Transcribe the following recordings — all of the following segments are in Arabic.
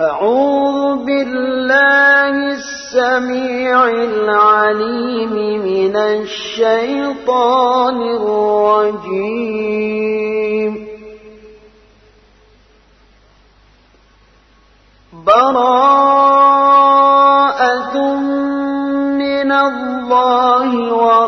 أعوذ بالله السميع العليم من الشيطان الرجيم. براءة من الله ورسوله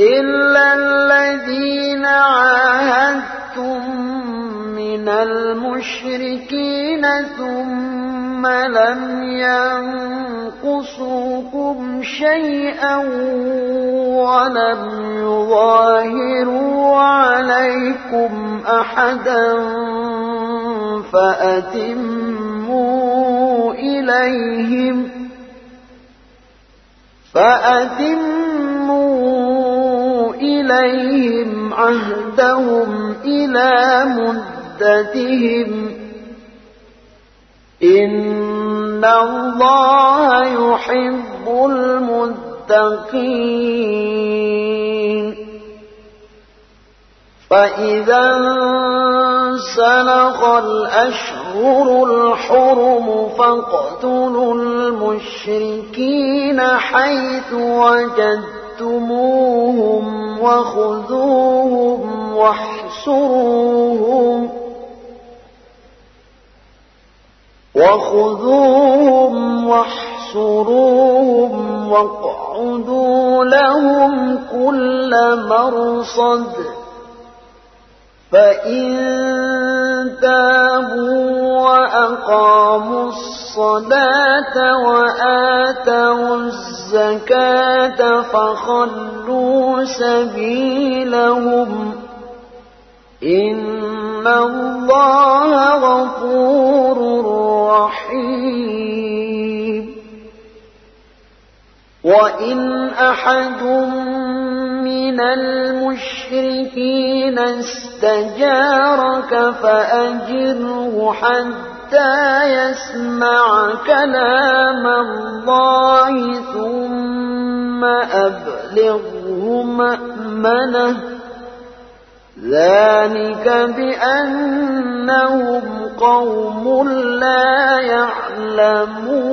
إلا الذين عاهدتم من المشركين ثم لم ينقصوكم شيئا ولم يظاهروا عليكم أحدا فأتموا إليهم فأتموا إليهم عهدهم إلى مدتهم. إن الله يحب المتقين. فإذا انسلخ الأشهر الحرم فاقتلوا المشركين حيث وجدتموهم وخذوهم واحسروهم وخذوهم واحسروهم واقعدوا لهم كل مرصد فإن تابوا وأقاموا الصلاة وآتوا الزكاة فخلوا سبيلهم إن الله غفور رحيم وإن أحد من المشركين استجارك فأجره حتى يسمع كلام الله ثم أبلغه مأمنه. ذلك بأنهم قوم لا يعلمون.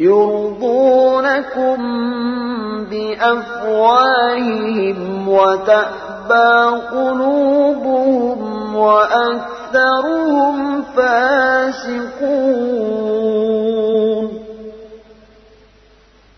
يرضونكم بأفواههم وتأبى قلوبهم وأكثرهم فاسقون.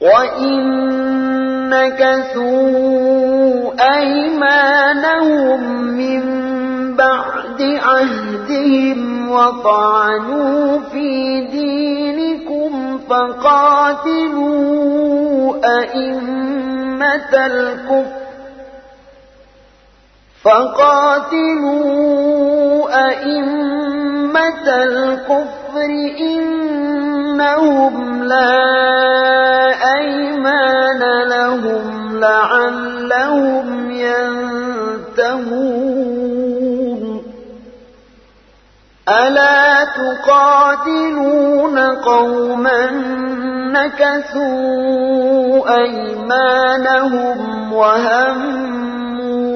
وإن نكثوا أيمانهم من بعد عهدهم وطعنوا في دينكم فقاتلوا أئمة الكفر فقاتلوا أئمة الكفر إنهم لا أيمان لهم لعلهم ينتهون. ألا تقاتلون قوما نكثوا أيمانهم وهموا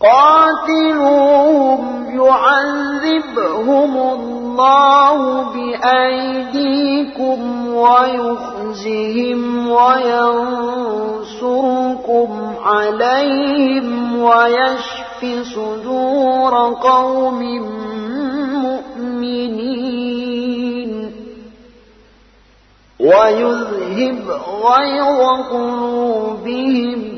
قاتلوهم يعذبهم الله بأيديكم ويخزهم وينصركم عليهم ويشف صدور قوم مؤمنين ويذهب غيظ قلوبهم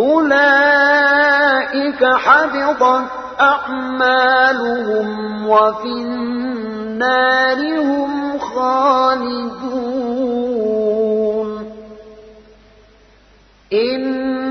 أولئك حبطت أعمالهم وفي النار هم خالدون. إنما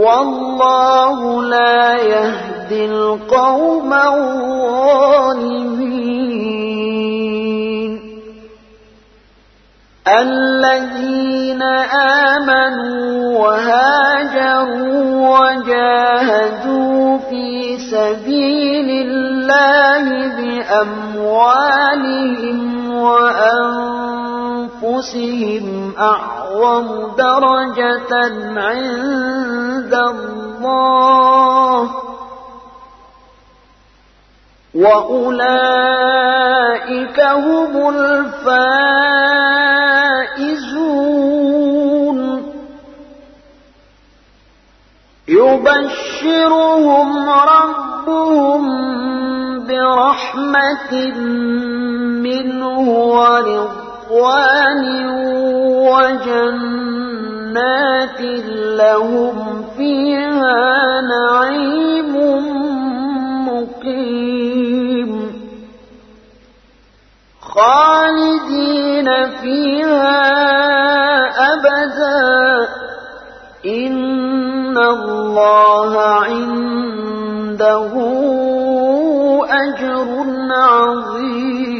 والله لا يهدي القوم الظالمين. الذين آمنوا وهاجروا وجاهدوا في سبيل الله بأموالهم وأنفسهم أعظم درجة عند الله وأولئك هم الفائزون يبشرهم ربهم برحمة منه ورضوان وجنات لهم فيها نعيم مقيم خالدين فيها أبدا إن الله عنده أجر عظيم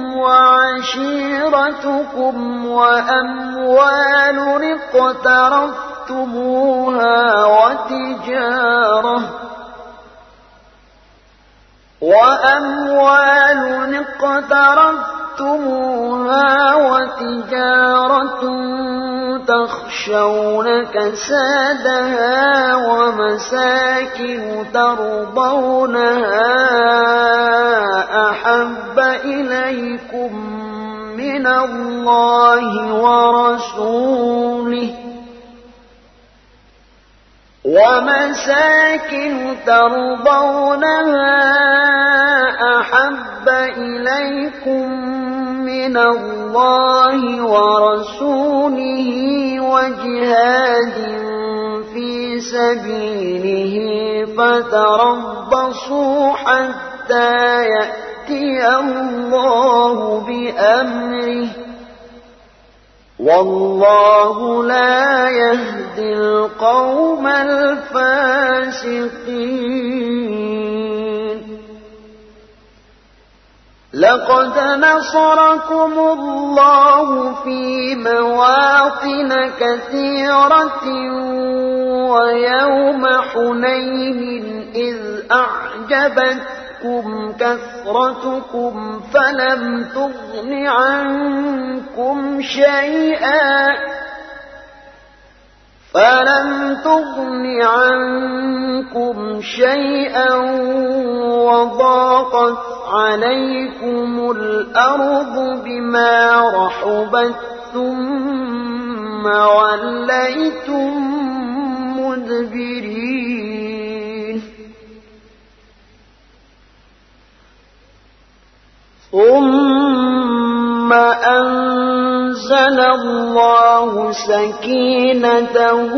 وعشيرتكم وأموال اقترفتموها وتجارة وأموال اقترفتموها وَتِجَارَةٌ تَخْشَوْنَ كَسَادَهَا وَمَسَاكِنُ تَرْضَوْنَهَا أَحَبَّ إِلَيْكُم مِّنَ اللَّهِ وَرَسُولِهِ ومساكن ترضونها أحب إليكم من الله ورسوله وجهاد في سبيله فتربصوا حتى يأتي الله بأمره والله لا يهدي القوم الفاسقين لقد نصركم الله في مواطن كثيرة ويوم حنين إذ أعجبتكم تَأْتِكُمْ كَثْرَتُكُمْ فَلَمْ تُغْنِ عَنكُمْ شَيْئًا فلم تغن عنكم شيئا وضاقت عليكم الأرض بما رحبت ثم وليتم مدبرين ثم أنزل الله سكينته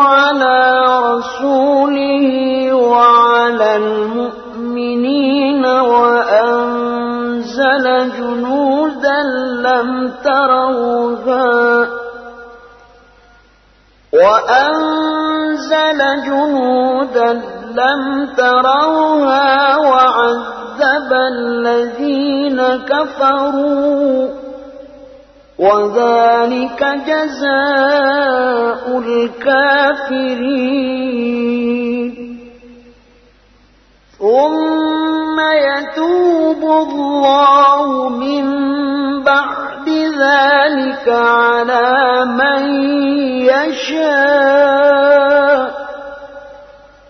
على رسوله وعلى المؤمنين وأنزل جنودا لم تروها وأنزل جنودا لم تروها وعذب الذين كفروا وذلك جزاء الكافرين. ثم يتوب الله من بعد ذلك على من يشاء.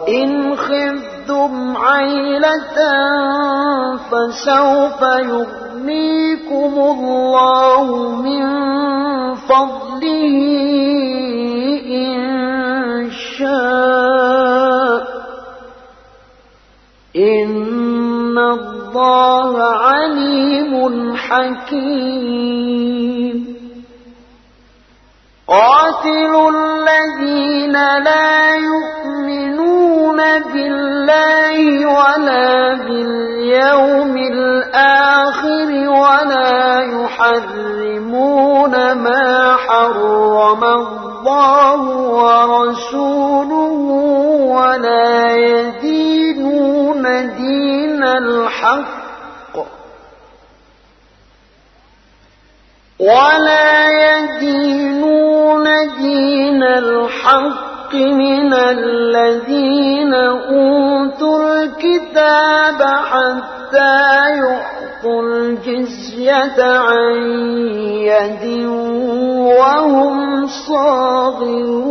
وإن خذتم عيلة فسوف يغنيكم الله من فضله إن شاء إن الله عليم حكيم قاتلوا الذين لا يؤمنون بالله ولا باليوم الآخر ولا يحرمون ما حرم الله ورسوله ولا يدينون دين الحق ولا يدينون دين الحق من الذين أوتوا الكتاب حتى يعطوا الجزية عن يد وهم صاغرون.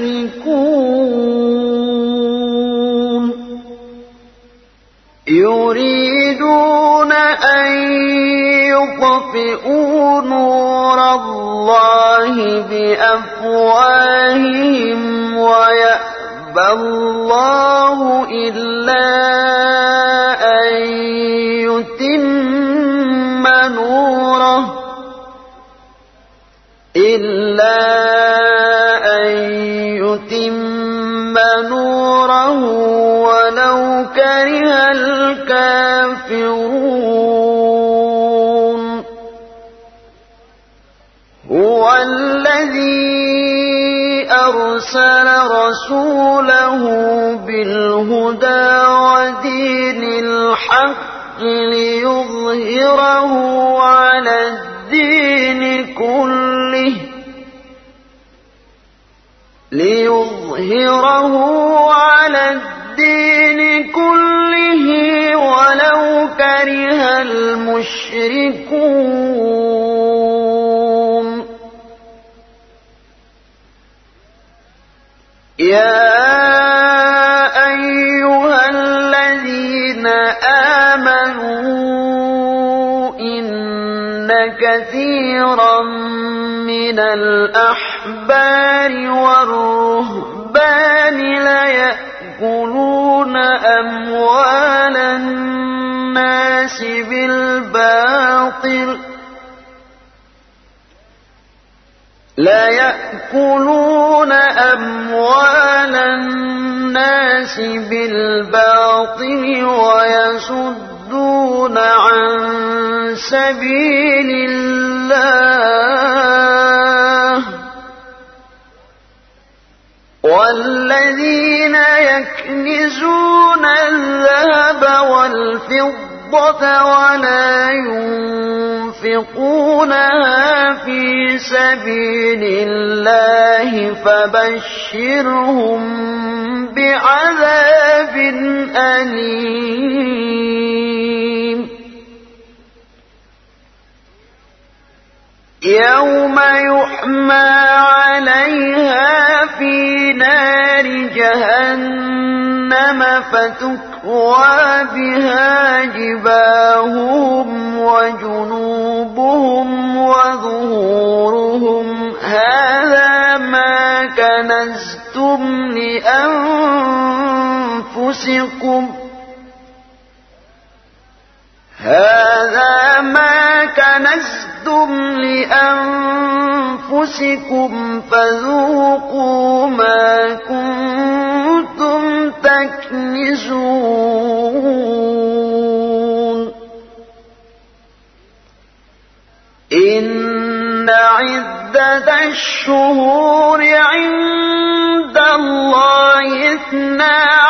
يشركون يريدون أن يطفئوا نور الله بأفواههم ويأبى الله إلا كافرون هو الذي أرسل رسوله بالهدى ودين الحق ليظهره على الدين كله. ليظهره على الدين كله. ولو كره المشركون. يا أيها الذين آمنوا إن كثيرا من الأحبار والرهبان بالباطل لا يأكلون أموال الناس بالباطل ويصدون عن سبيل الله والذين يكنزون الذهب والفضة ولا ينفقونها في سبيل الله فبشرهم بعذاب أليم. يوم يحمى عليها في نار جهنم. فتكوى بها جباههم وجنوبهم وظهورهم. هذا ما كنزتم لأنفسكم. هذا ما كنزتم لأنفسكم. فذوقوا ما كنتم تكنزون إن عدة الشهور عند الله اثنا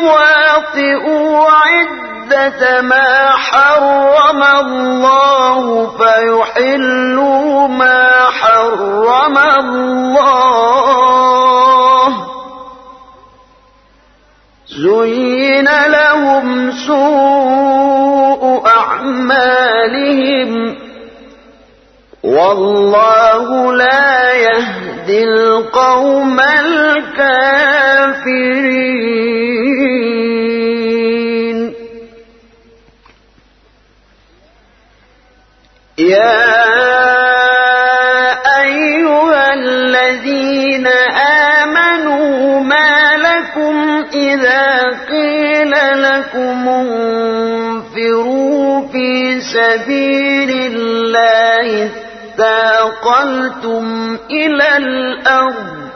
ليواطئوا عدة ما حرم الله فيحلوا ما حرم الله. زين لهم سوء أعمالهم. والله لا يهدي القوم الكافرين. اثاقلتم إلى الأرض.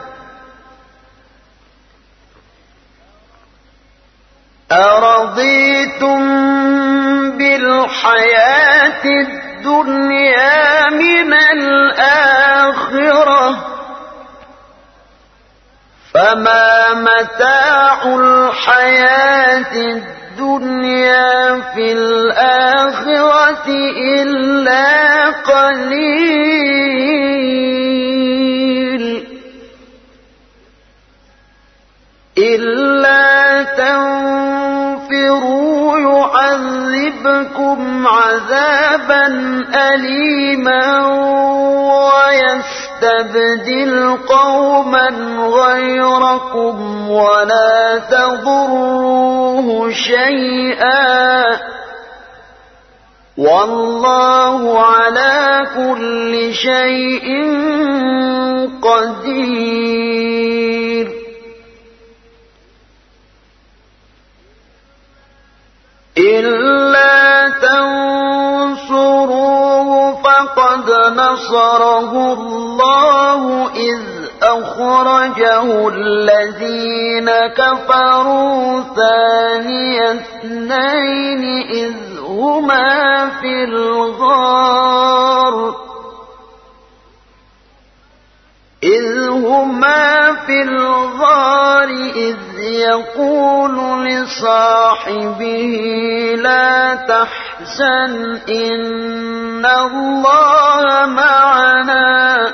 أرضيتم بالحياة الدنيا من الآخرة؟ فما متاع الحياة الدنيا في الآخرة إلا قليل. أليما ويسر يستبدل قوما غيركم ولا تضروه شيئا والله على كل شيء قدير إلا تنصروه فقد نصره الله إذ أخرجه الذين كفروا ثاني اثنين إذ هما في الغار. إذ هما في الغار إذ يقول لصاحبه لا تحزن إن الله معنا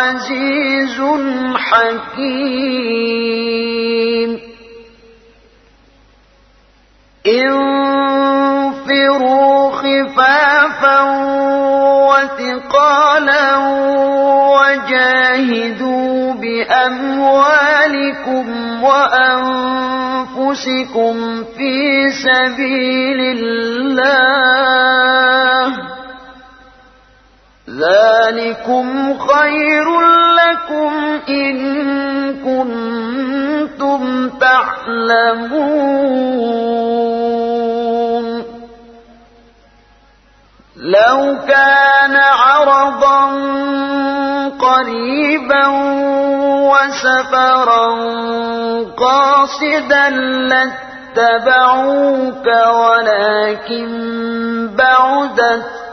عزيز حكيم. انفروا خفافا وثقالا وجاهدوا بأموالكم وأنفسكم في سبيل الله. ذلكم خير لكم إن كنتم تعلمون. لو كان عرضا قريبا وسفرا قاصدا لاتبعوك ولكن بعدت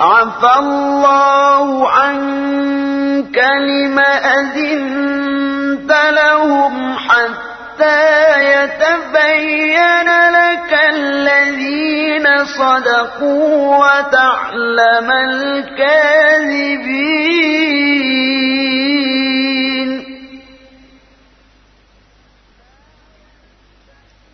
عفى الله عنك لم أذنت لهم حتى يتبين لك الذين صدقوا وتعلم الكاذبين.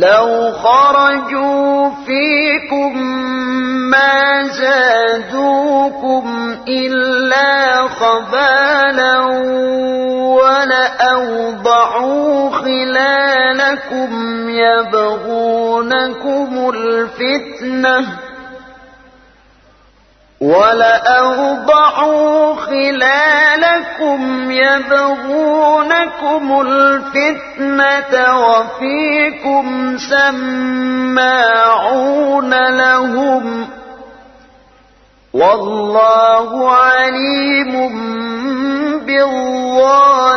لو خرجوا فيكم ما زادوكم إلا خبالا ولأوضعوا خلالكم يبغونكم الفتنة ولأوضعوا خلالكم يبغونكم الفتنة وفيكم سماعون لهم والله عليم بالظالمين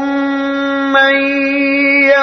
من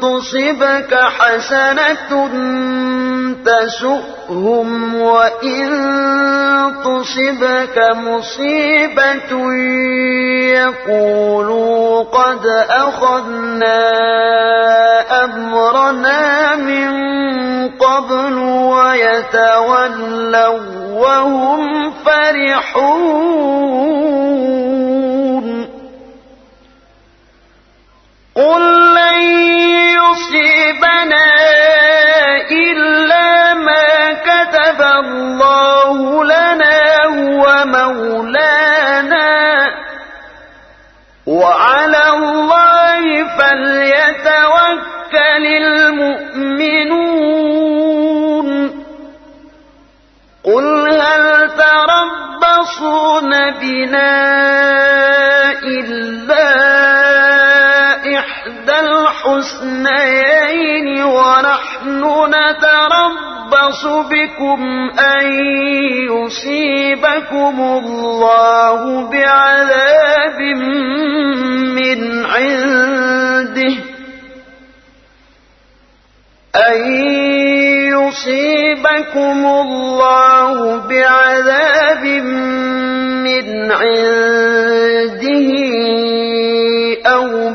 تصبك حسنة تسؤهم وإن تصبك مصيبة يقولوا قد أخذنا أمرنا من قبل ويتولوا وهم فرحون. قل لن يصيبنا إلا ما كتب الله لنا هو مولانا وعلى الله فليتوكل المؤمنون قل هل تربصون بنا الحسنيين ونحن نتربص بكم أن يصيبكم الله بعذاب من عنده أن يصيبكم الله بعذاب من عنده أو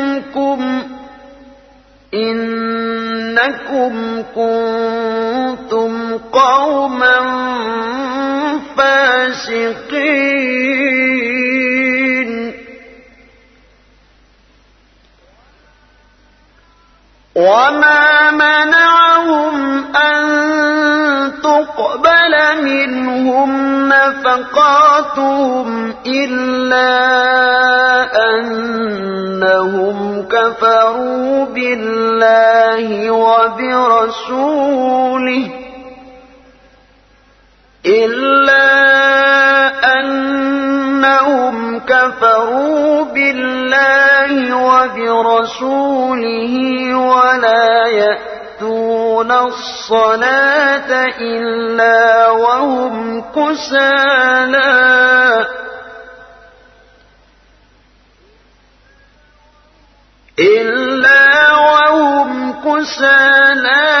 إنكم كنتم قوما فاسقين. وما منعهم نفقاتهم إلا أنهم كفروا بالله وبرسوله إلا أنهم كفروا بالله وبرسوله ولا يأتون الصلاة إلا وهم كسالى إلا وهم كسالى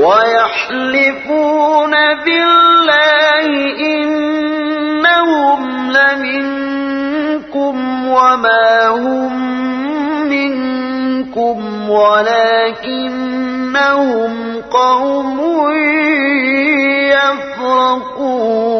ويحلفون بالله إنهم لمنكم وما هم منكم ولكنهم قوم يفرقون.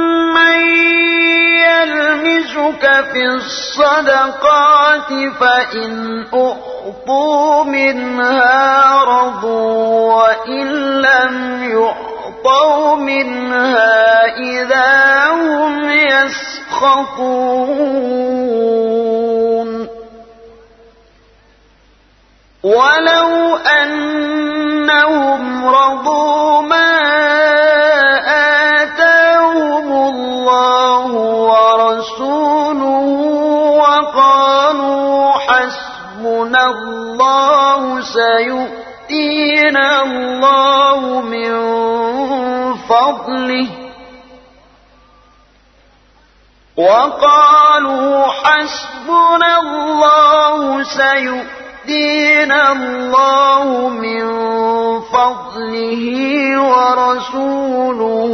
يلمزك في الصدقات فإن أعطوا منها رضوا وإن لم يعطوا منها إذا هم يسخطون ولو أنهم رضوا ما سيؤتينا الله من فضله. وقالوا حسبنا الله سيؤتينا يؤتينا الله من فضله ورسوله.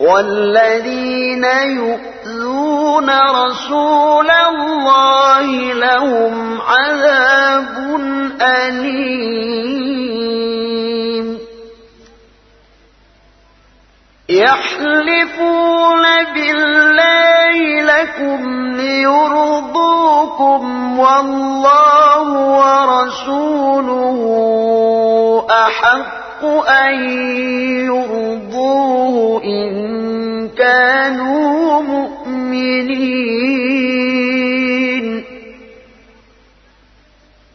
والذين يؤذون رسول الله لهم عذاب أليم. يحلفون بالله لكم ليرضوكم والله ورسوله أحق أن يرضوه إن كانوا مؤمنين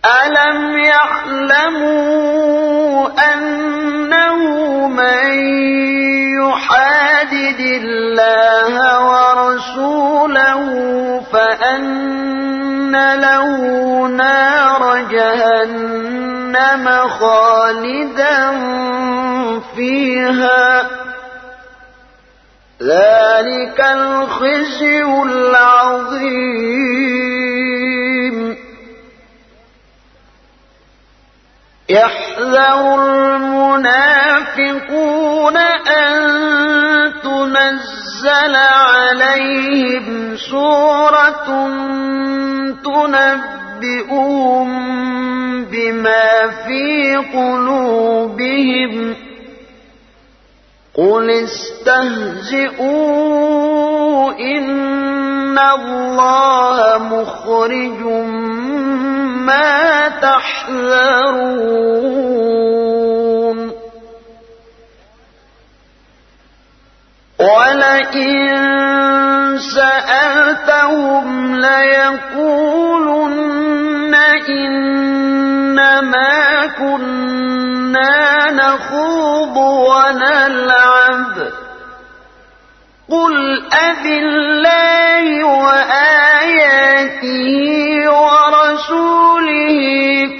ألم يعلموا أنه من يحادد الله ورسوله فأن له نار جهنم خالدا فيها. ذلك الخزي العظيم. يحذر المنافقون أن تنزل عليهم سورة بما في قلوبهم قل استهزئوا إن الله مخرج ما تحذرون ولئن سألتهم ليقولن إنما كنا نخوض ونلعب. قل أب الله وآياته ورسوله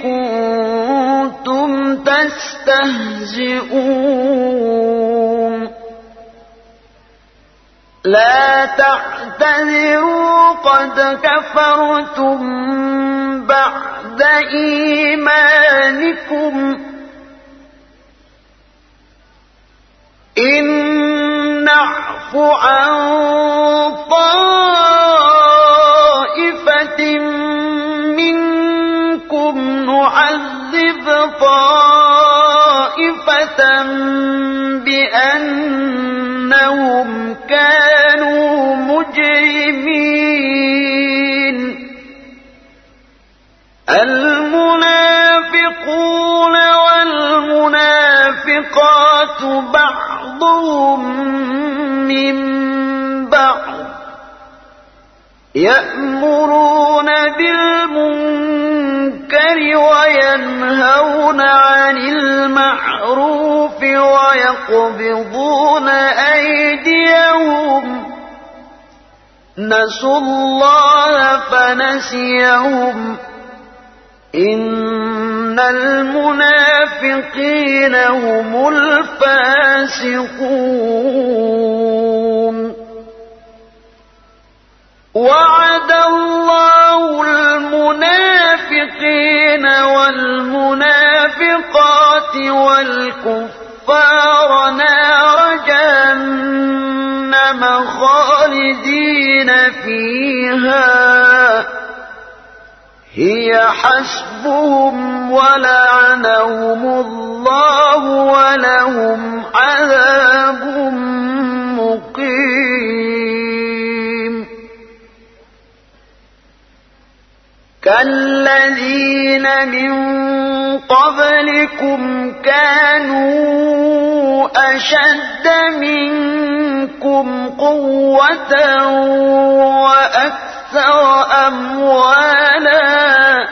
كنتم تستهزئون. لا تعتذروا قد كفرتم بعد إيمانكم إن نعف عن طائفة بعضهم من بعض يأمرون بالمنكر وينهون عن المعروف ويقبضون أيديهم نسوا الله فنسيهم إن المنافقين هم الفاسقون وعد الله المنافقين والمنافقات والكفار نار جهنم خالدين فيها هي حسبهم ولعنهم الله ولهم عذاب مقيم. كالذين من قبلكم كانوا أشد منكم قوة وأكثر أموالا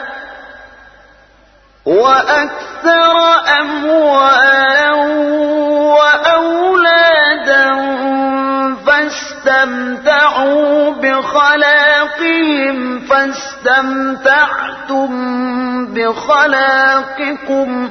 وأكثر أموالا وأولادا فاستمتعوا بخلاقهم فاستمتعتم بخلاقكم.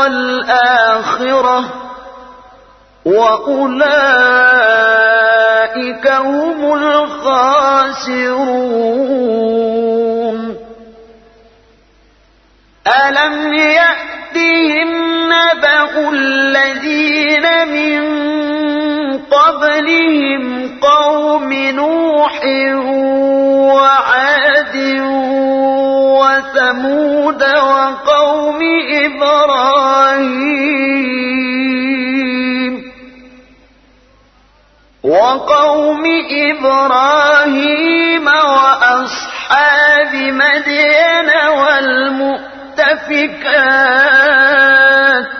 والآخرة وأولئك هم الخاسرون. ألم يأتهم نبأ الذين من قبلهم قوم نوح وعاد وثمود وقوم إبراهيم. وقوم إبراهيم وأصحاب مدين والمؤتفكات.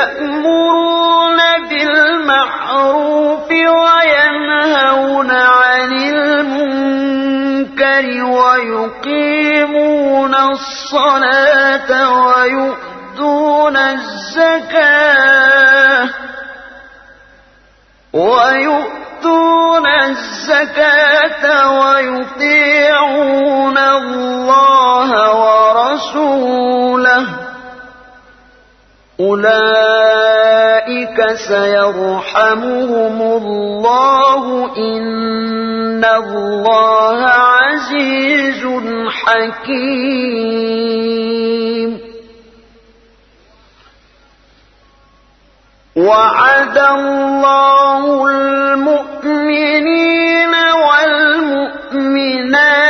يأمرون بالمعروف وينهون عن المنكر ويقيمون الصلاة ويؤتون الزكاة ويؤتون الزكاة ويطيعون الله ورسوله أولئك سيرحمهم الله إن الله عزيز حكيم وعد الله المؤمنين والمؤمنات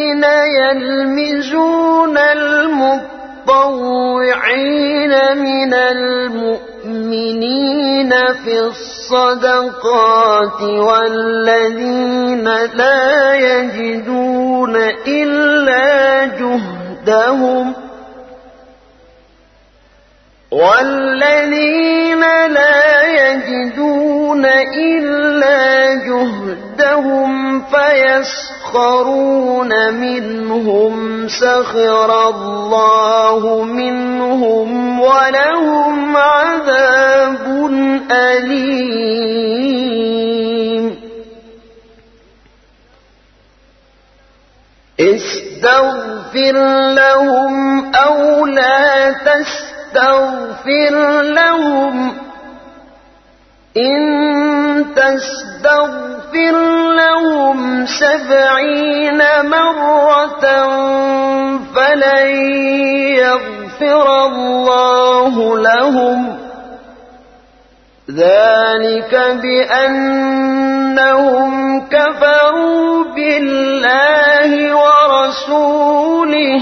يلمزون المطوعين من المؤمنين في الصدقات والذين لا يجدون إلا جهدهم والذين لا يجدون إلا جهدهم فيسخرون منهم سخر الله منهم ولهم عذاب أليم. استغفر لهم أو لا تستغفر لهم إن تستغفر لهم سبعين مرة فلن يغفر الله لهم. ذلك بأنهم كفروا بالله ورسوله.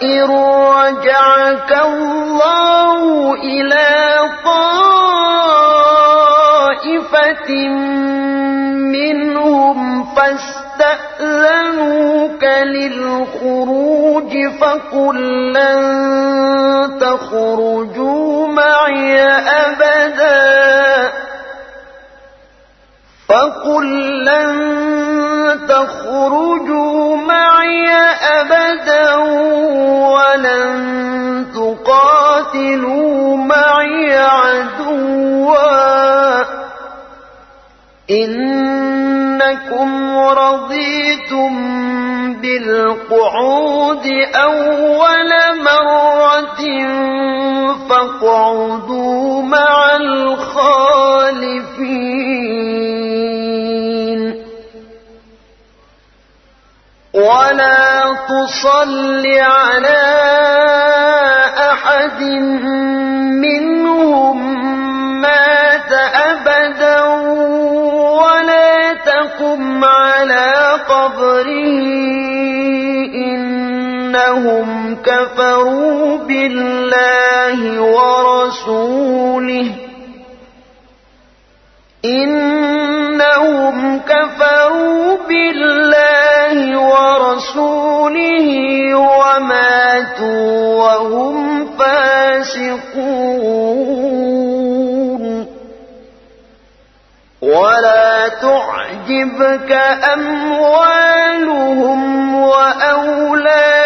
فإن رجعك الله إلى طائفة منهم فاستأذنوك للخروج فقل لن تخرجوا معي أبدا فقل إنكم رضيتم بالقعود أول مرة فاقعدوا مع الخالفين. ولا تصل على أحد إنهم كفروا بالله ورسوله. إنهم كفروا بالله ورسوله وماتوا وهم فاسقون. ولا تعجبك أموالهم وأولادهم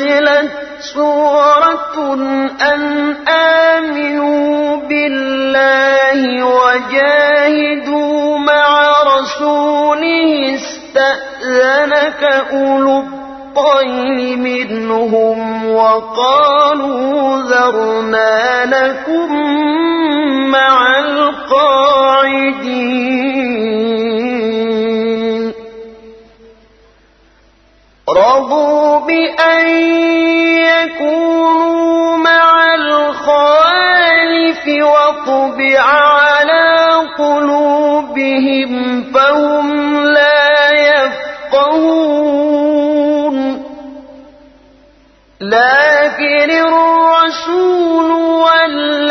أنزلت سورة أن آمنوا بالله وجاهدوا مع رسوله استأذنك أولو الطيل منهم وقالوا ذرنا لكم مع القاعدين. رضوا بأن يكونوا مع الخالف وطبع على قلوبهم فهم لا يفقهون لكن الرسول والذين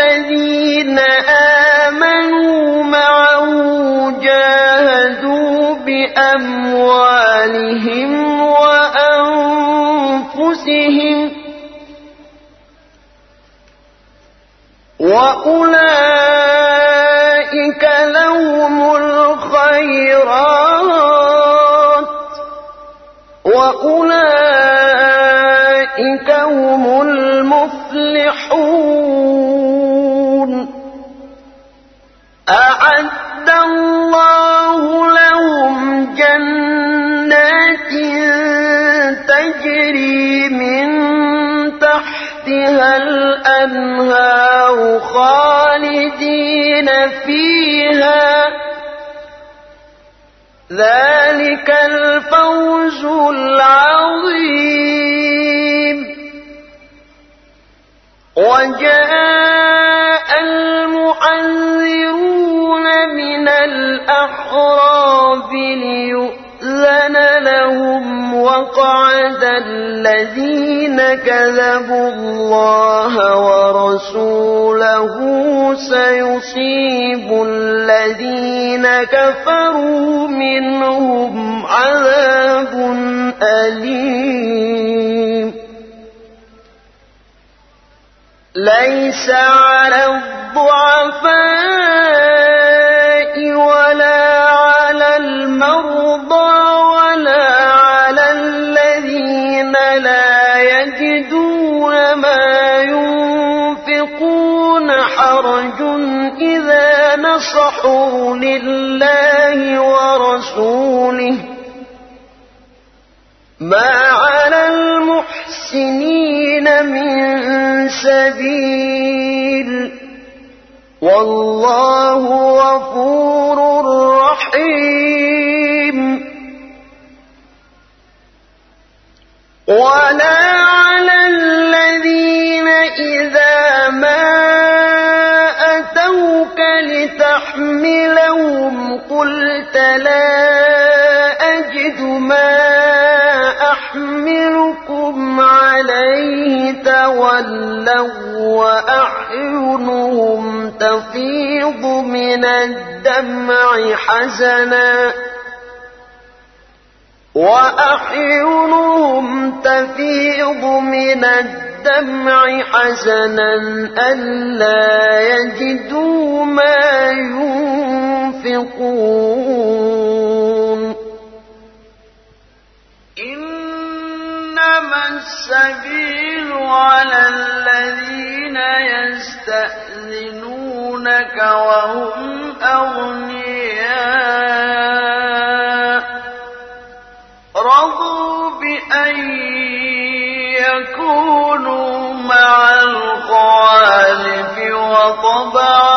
خالدين فيها. ذلك الفوز العظيم. وجاء المعذرون من الأحراب ليؤذن لهم وقعد الذين كذبوا الله ورسوله سيصيب الذين كفروا منهم عذاب أليم. ليس على الضعفاء نصحوا لله ورسوله ما على المحسنين من سبيل والله غفور رحيم ولا على الذين إذا ما لا أجد ما أحملكم عليه تولوا وأعينهم تفيض من الدمع حزنا وأعينهم تفيض من الدمع حزنا ألا يجدوا ما ينفقون إنما السبيل على الذين يستأذنونك وهم أغنياء. رضوا بأن يكونوا مع الخوالف وطبع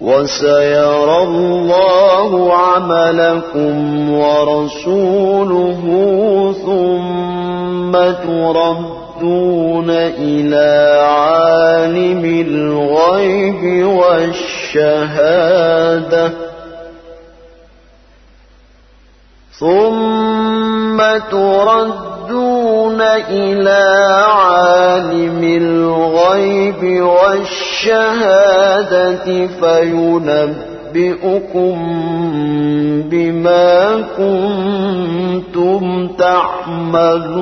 وَسَيَرَى اللَّهُ عَمَلَكُمْ وَرَسُولُهُ ثُمَّ تُرَدُّونَ إلى عالم الغيب والشهادة ثم تردون إلى عالم الغيب والشهادة فينبئكم بما كنتم تعملون.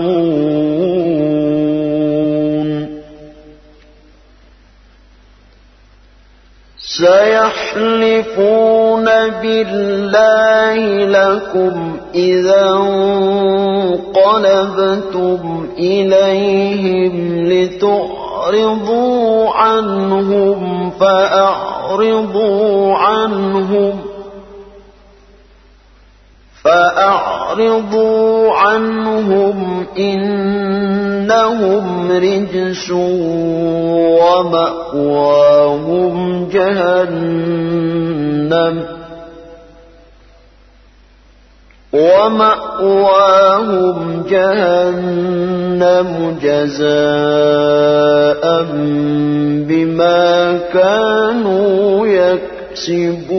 سيحلفون بالله لكم إذا انقلبتم إليهم لتعرضوا عنهم فأعرضوا عنهم فأعرضوا عنهم إنهم رجس ومأواهم جهنم ومأواهم جهنم جزاء بما كانوا يكسبون.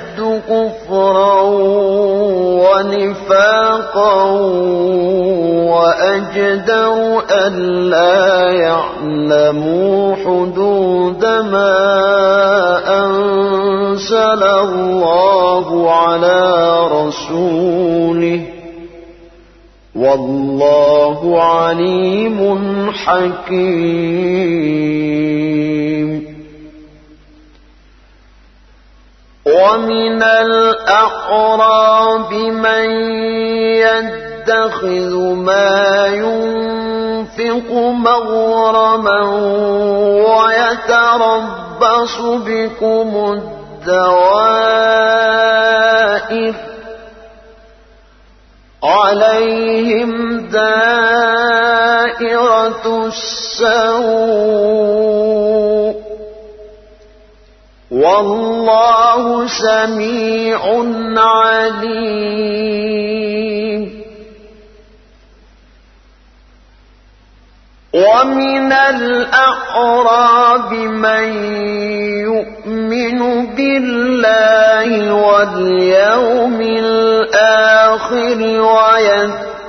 كفرا ونفاقا وأجدر ألا يعلموا حدود ما أنزل الله على رسوله والله عليم حكيم ومن الأعراب من يتخذ ما ينفق مغرما ويتربص بكم الدوائر عليهم دائرة السوء والله سميع عليم. ومن الأعراب من يؤمن بالله واليوم الآخر ويتبع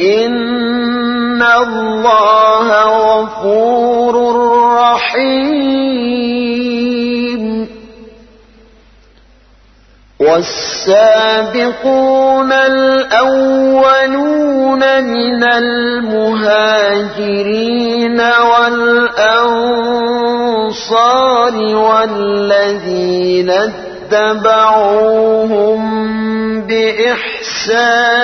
إن الله غفور رحيم والسابقون الأولون من المهاجرين والأنصار والذين اتبعوهم بإحسان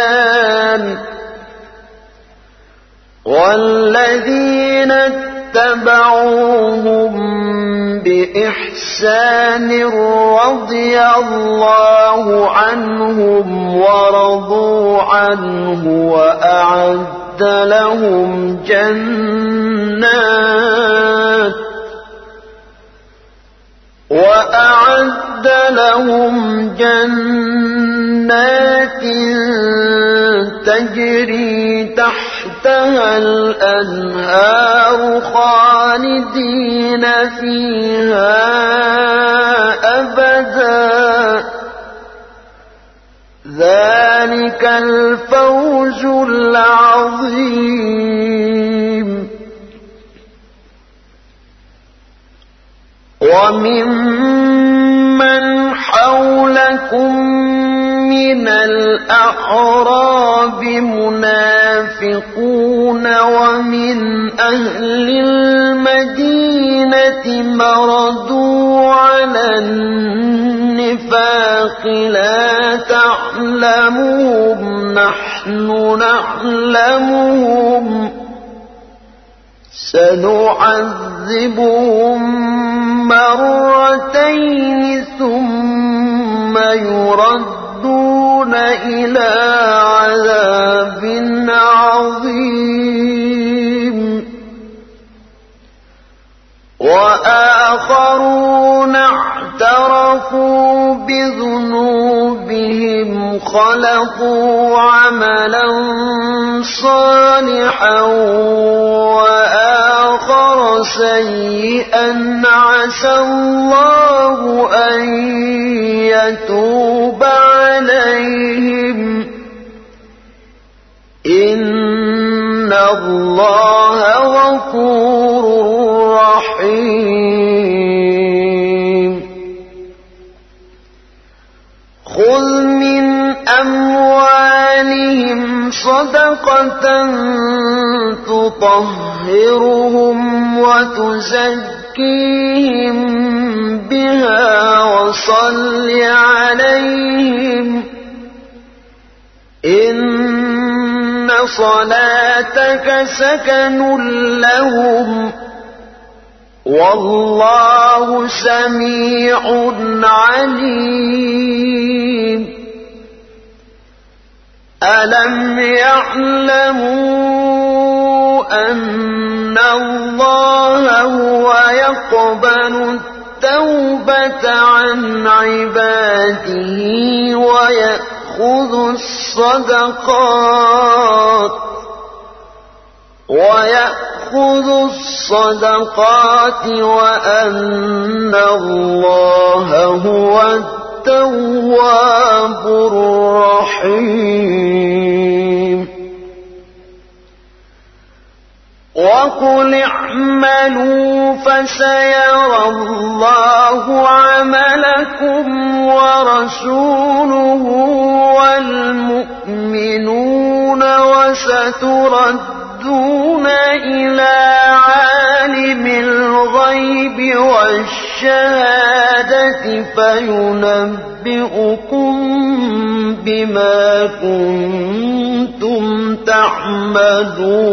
والذين اتبعوهم بإحسان رضي الله عنهم ورضوا عنه وأعد لهم جنات وأعد لهم جنات تجري تحت تحتها الأنهار خالدين فيها أبدا ذلك الفوز العظيم وممن حولكم من الأعراب منافقون ومن أهل المدينة مردوا على النفاق لا تعلمهم نحن نعلمهم. سنعذبهم مرتين ثم يرد يردون إلى عذاب عظيم. وآخرون اعترفوا بذنوبهم خلقوا عملا صالحا وآخر سيئا عسى الله أن يتوب عليهم. إن الله غفور رحيم. أموالهم صدقة تطهرهم وتزكيهم بها وصل عليهم إن صلاتك سكن لهم والله سميع عليم ألم يعلموا أن الله هو يقبل التوبة عن عباده ويأخذ الصدقات ويأخذ الصدقات وأن الله هو التواب الرحيم. وقل اعملوا فسيرى الله عملكم ورسوله والمؤمنون وستردون إلى عالم الغيب والشهادة فينبئكم بما كنتم تعملون.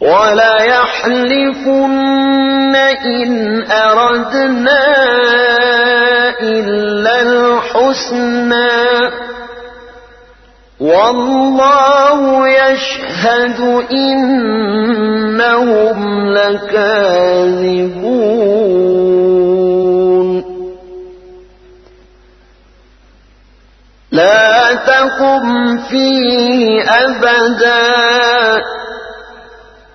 ولا يحلفن إن أردنا إلا الحسنى. والله يشهد إنهم لكاذبون. لا تقم فيه أبداً.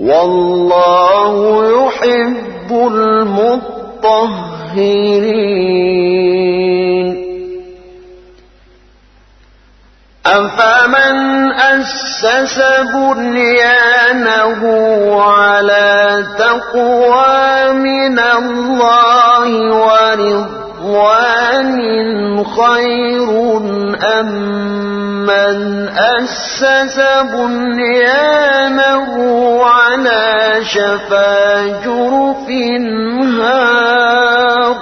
والله يحب المطهرين. أفمن أسس بنيانه على تقوى من الله ورضوان خير أم من أسس بنيانه على شفا جرف هار.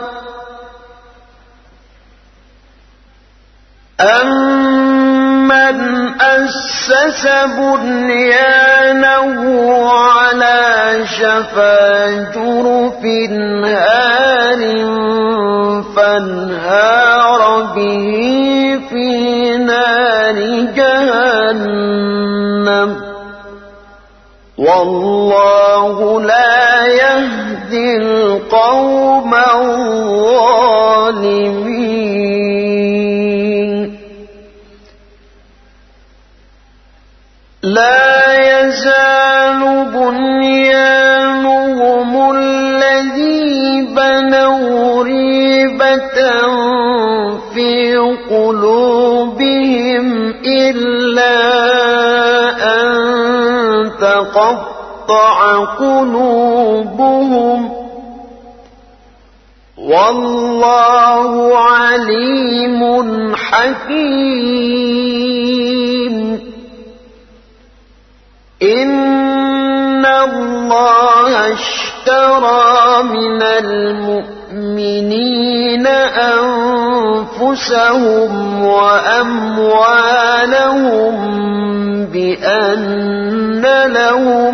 أمن أسس بنيانه على شفا جرف هار فانهار به في نار جهنم. والله لا يهدي تقطع قلوبهم والله عليم حكيم إن الله اشترى من المؤمنين أنفسهم وأموالهم بأن لهم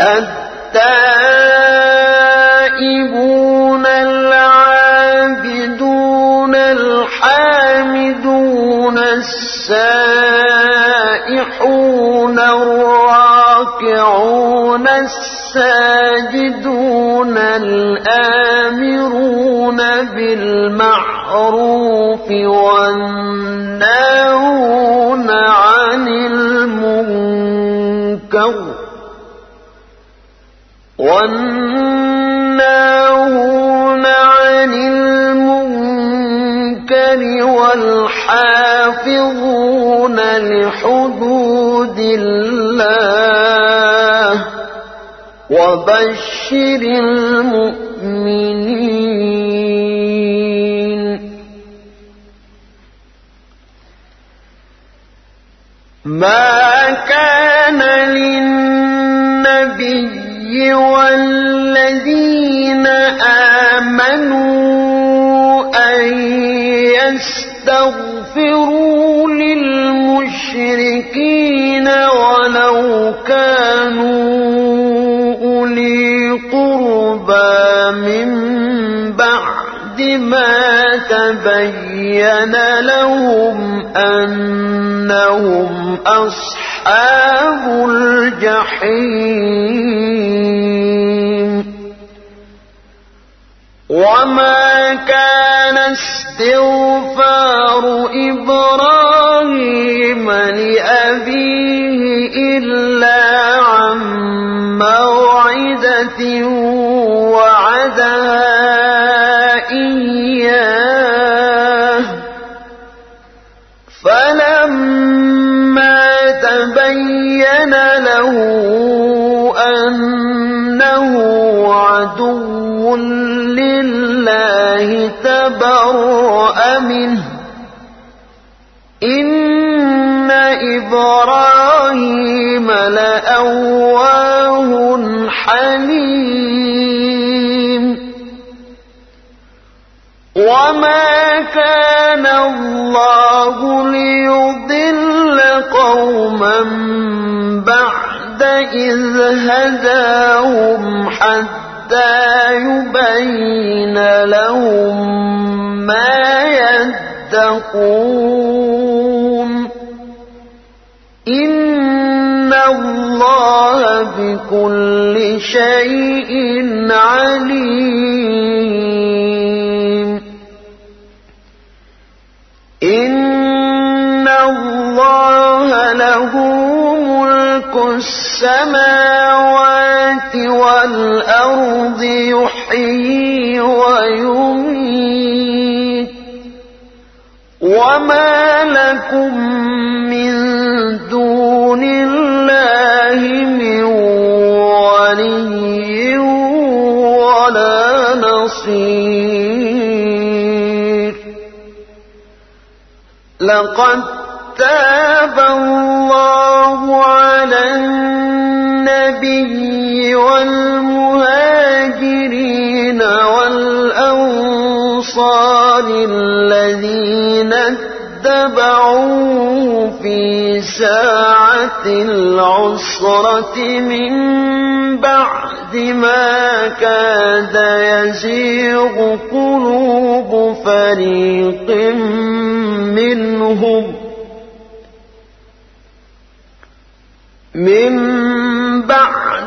التائبون العابدون الحامدون السائحون الراكعون الساجدون الآمرون بالمعروف و والحافظون لحدود الله وبشر المؤمنين. ما كان للنبي والذين آمنوا أن يستغفروا للمشركين ولو كانوا أولي قربى من بعد ما تبين لهم أنهم أصحاب الجحيم وما كان استغفار تبرأ منه إن إبراهيم لأواه حليم. وما كان الله ليضل قوما بعد إذ هداهم حتى يبين لهم ما يتقون. إن الله بكل شيء عليم. إن الله له ملك السماوات والأرض يحيي ويميت وما لكم من دون الله من ولي ولا نصير لقد تاب الله على النبي والمهاجرين والأنصار الذين اتبعوه في ساعة العسرة من بعد ما كاد يزيغ قلوب فريق منهم من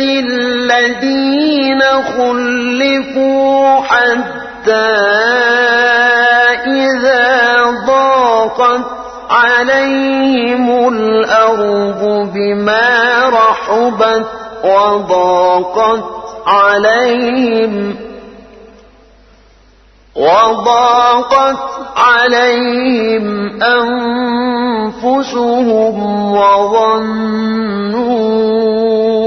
الذين خلفوا حتى إذا ضاقت عليهم الأرض بما رحبت وضاقت عليهم وضاقت عليهم أنفسهم وظنوا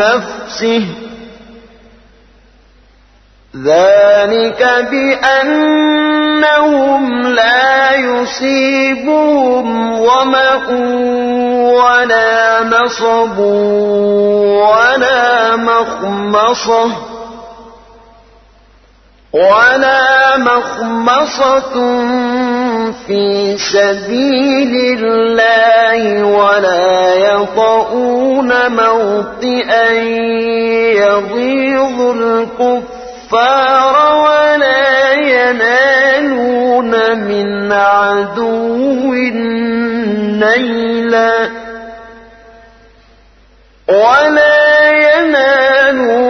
نفسه ذلك بأنهم لا يصيبهم ظمأ ولا نصب ولا مخمصة. ولا مخمصة في سبيل الله ولا يطؤون موطئا يغيظ الكفار ولا ينالون من عدو نيلا ولا ينالون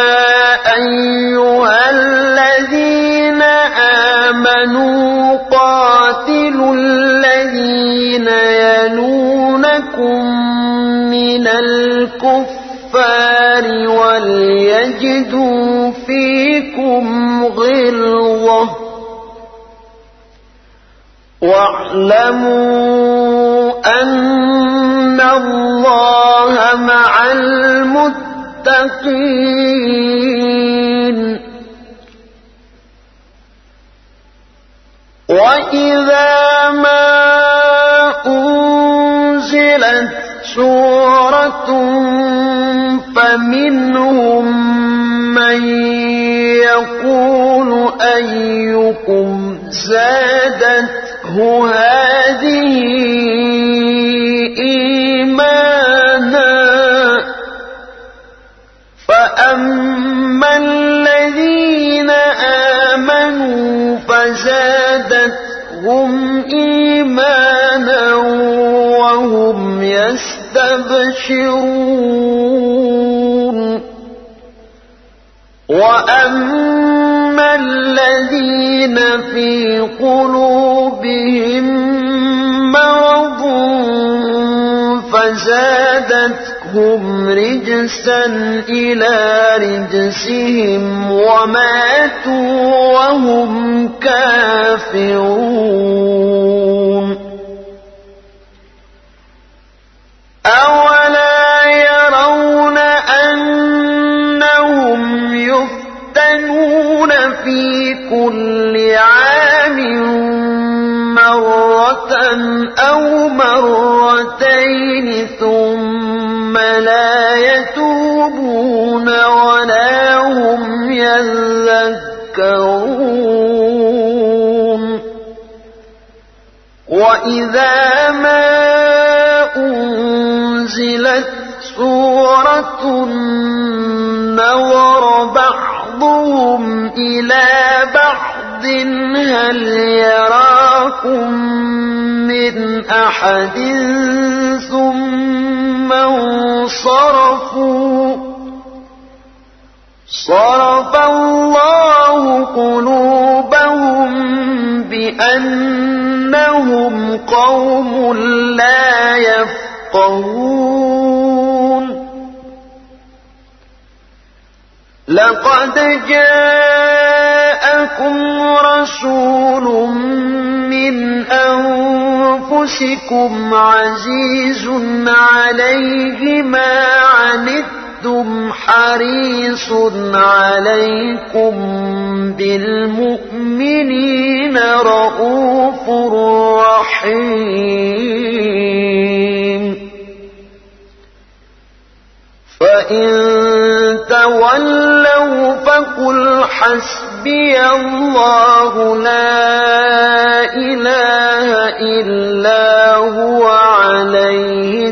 واعلموا أن الله مع المتقين. وإذا ما أنزلت سورة فمنهم من يقول أيكم زادته هذه إيمانا. فأما الذين آمنوا فزادتهم إيمانا وهم يستبشرون. وأما الذين في قلوبهم وزادتهم رجسا إلى رجسهم وماتوا وهم كافرون. أولا يرون أنهم يفتنون في كل عام مرة أو مرتين ثم وإذا ما أنزلت سورة نظر بعضهم إلى بعض هل يراكم من أحد ثم انصرفوا صرف الله قلوبهم قوم لا يفقهون. لقد جاءكم رسول من أنفسكم عزيز عليه ما عنتم حريص عليكم بالمؤمنين رؤوف رحيم فإن تولوا فقل حسبي الله لا إله إلا هو عليه